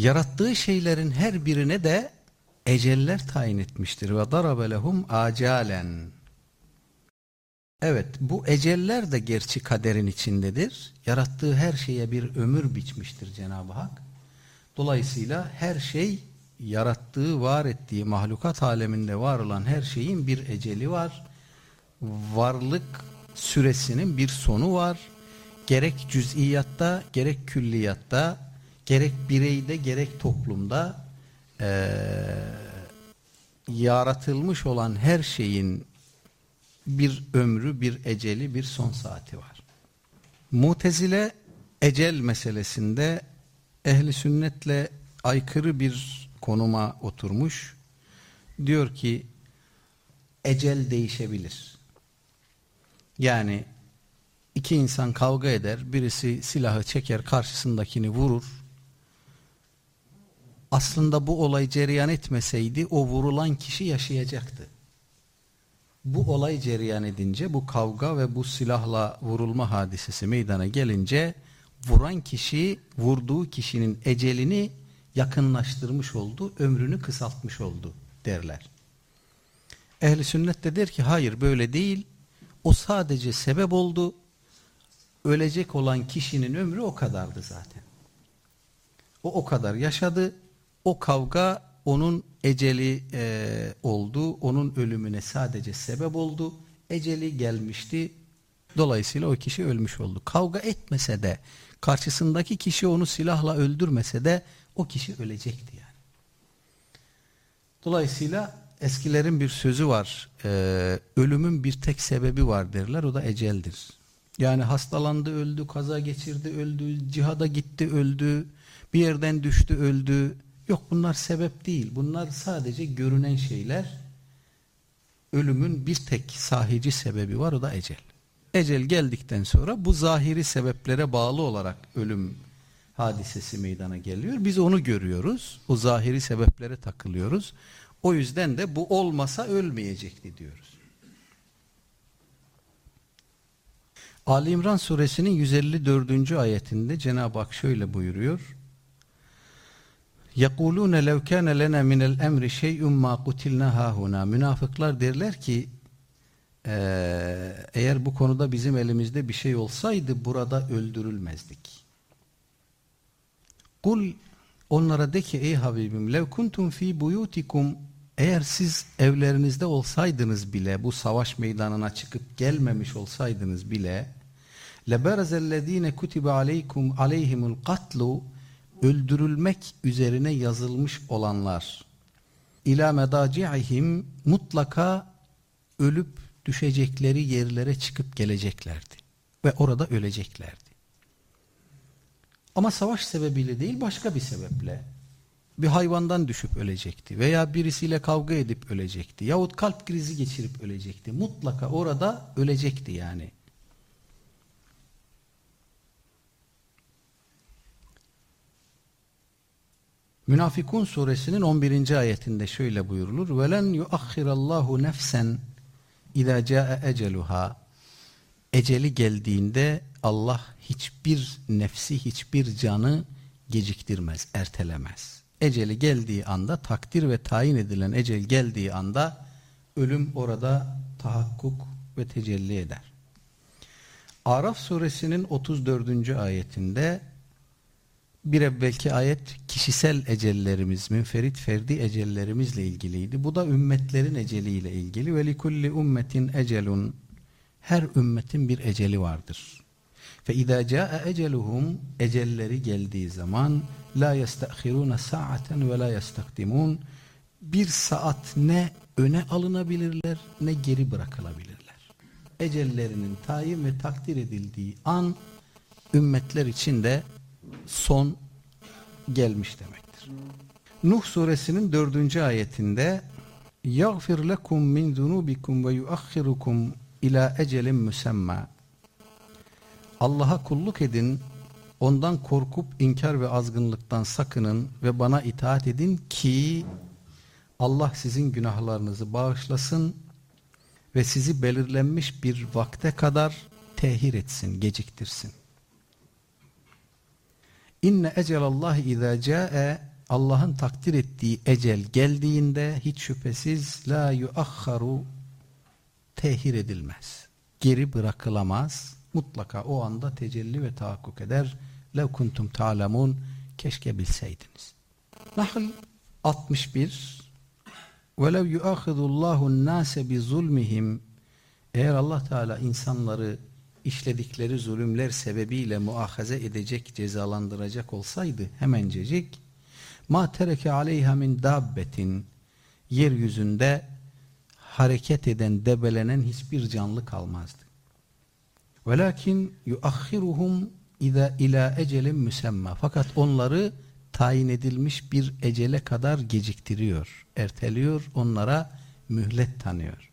Yarattığı şeylerin her birine de eceller tayin etmiştir. Ve darabe lehum acalen. Evet bu eceller de gerçi kaderin içindedir. Yarattığı her şeye bir ömür biçmiştir Cenab-ı Hak. Dolayısıyla her şey yarattığı, var ettiği mahlukat aleminde var olan her şeyin bir eceli var. Varlık süresinin bir sonu var. Gerek cüz'iyatta, gerek külliyatta, gerek bireyde, gerek toplumda ee, yaratılmış olan her şeyin bir ömrü, bir eceli, bir son saati var. Mutezile ecel meselesinde ehli sünnetle aykırı bir konuma oturmuş. Diyor ki ecel değişebilir. Yani iki insan kavga eder, birisi silahı çeker, karşısındakini vurur. Aslında bu olay cereyan etmeseydi o vurulan kişi yaşayacaktı. Bu olay cereyan edince bu kavga ve bu silahla vurulma hadisesi meydana gelince vuran kişi vurduğu kişinin ecelini yakınlaştırmış oldu, ömrünü kısaltmış oldu derler. Ehli sünnet de der ki hayır böyle değil. O sadece sebep oldu. Ölecek olan kişinin ömrü o kadardı zaten. O o kadar yaşadı. O kavga onun eceli e, oldu. Onun ölümüne sadece sebep oldu. Eceli gelmişti. Dolayısıyla o kişi ölmüş oldu. Kavga etmese de karşısındaki kişi onu silahla öldürmese de o kişi ölecekti yani. Dolayısıyla eskilerin bir sözü var. E, ölümün bir tek sebebi var derler. O da eceldir. Yani hastalandı öldü, kaza geçirdi öldü, cihada gitti öldü, bir yerden düştü öldü. Yok bunlar sebep değil. Bunlar sadece görünen şeyler. Ölümün bir tek sahici sebebi var o da ecel. Ecel geldikten sonra bu zahiri sebeplere bağlı olarak ölüm hadisesi meydana geliyor. Biz onu görüyoruz. O zahiri sebeplere takılıyoruz. O yüzden de bu olmasa ölmeyecekti diyoruz. Ali İmran suresinin 154. ayetinde Cenab-ı Hak şöyle buyuruyor. يَقُولُونَ لَوْ كَانَ لَنَا مِنَ الْاَمْرِ شَيْءٌ مَا قُتِلْنَا هَاهُنَا Münafıklar derler ki eğer bu konuda bizim elimizde bir şey olsaydı burada öldürülmezdik. Kul onlara de ki ey Habibim lev kuntum fi buyutikum eğer siz evlerinizde olsaydınız bile bu savaş meydanına çıkıp gelmemiş olsaydınız bile leberzellezine kutibe aleykum aleyhimul katlu öldürülmek üzerine yazılmış olanlar ila medaci'ihim mutlaka ölüp düşecekleri yerlere çıkıp geleceklerdi ve orada öleceklerdi. Ama savaş sebebiyle değil başka bir sebeple. Bir hayvandan düşüp ölecekti veya birisiyle kavga edip ölecekti yahut kalp krizi geçirip ölecekti. Mutlaka orada ölecekti yani. Münafikun suresinin 11. ayetinde şöyle buyurulur. وَلَنْ يُؤَخِّرَ اللّٰهُ نَفْسًا اِذَا جَاءَ اَجَلُهَا Eceli geldiğinde Allah hiçbir nefsi, hiçbir canı geciktirmez, ertelemez. Eceli geldiği anda, takdir ve tayin edilen ecel geldiği anda ölüm orada tahakkuk ve tecelli eder. Araf suresinin 34. ayetinde bir evvelki ayet kişisel ecellerimiz, münferit ferdi ecellerimizle ilgiliydi. Bu da ümmetlerin eceliyle ilgili. Ve likulli ümmetin ecelun her ümmetin bir eceli vardır. Fe izâ câe eceluhum ecelleri geldiği zaman la yestahirûne sa'aten ve la yestakdimûn bir saat ne öne alınabilirler ne geri bırakılabilirler. Ecellerinin tayin ve takdir edildiği an ümmetler için de son gelmiş demektir. Nuh suresinin dördüncü ayetinde يَغْفِرْ لَكُمْ مِنْ ذُنُوبِكُمْ وَيُؤَخِّرُكُمْ ila ecelin müsemma. Allah'a kulluk edin, ondan korkup inkar ve azgınlıktan sakının ve bana itaat edin ki Allah sizin günahlarınızı bağışlasın ve sizi belirlenmiş bir vakte kadar tehir etsin, geciktirsin. İnne ecelallahi izâ câe Allah'ın takdir ettiği ecel geldiğinde hiç şüphesiz la yuakharu tehir edilmez. Geri bırakılamaz. Mutlaka o anda tecelli ve tahakkuk eder. Lev kuntum ta'lemun keşke bilseydiniz. Nahl 61 وَلَوْ يُؤَخِذُ اللّٰهُ النَّاسَ بِظُلْمِهِمْ Eğer Allah Teala insanları işledikleri zulümler sebebiyle muahaze edecek, cezalandıracak olsaydı hemencecik ma tereke aleyha min dabbetin yeryüzünde hareket eden, debelenen hiçbir canlı kalmazdı. Velakin yuakhiruhum ila ila ecelin müsemma. Fakat onları tayin edilmiş bir ecele kadar geciktiriyor, erteliyor, onlara mühlet tanıyor.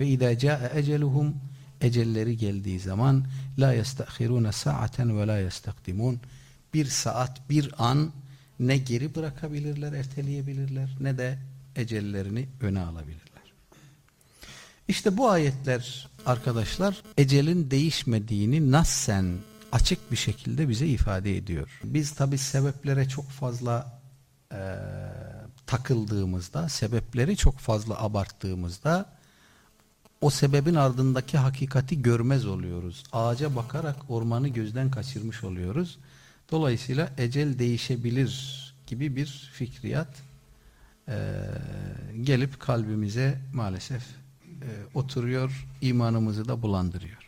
Ve idâ câe eceluhum ecelleri geldiği zaman la yestahirune sa'aten ve la yestakdimun bir saat, bir an ne geri bırakabilirler, erteleyebilirler ne de ecellerini öne alabilirler. İşte bu ayetler arkadaşlar ecelin değişmediğini nassen açık bir şekilde bize ifade ediyor. Biz tabi sebeplere çok fazla e, takıldığımızda, sebepleri çok fazla abarttığımızda o sebebin ardındaki hakikati görmez oluyoruz. Ağaca bakarak ormanı gözden kaçırmış oluyoruz. Dolayısıyla ecel değişebilir gibi bir fikriyat e, gelip kalbimize maalesef e, oturuyor, imanımızı da bulandırıyor.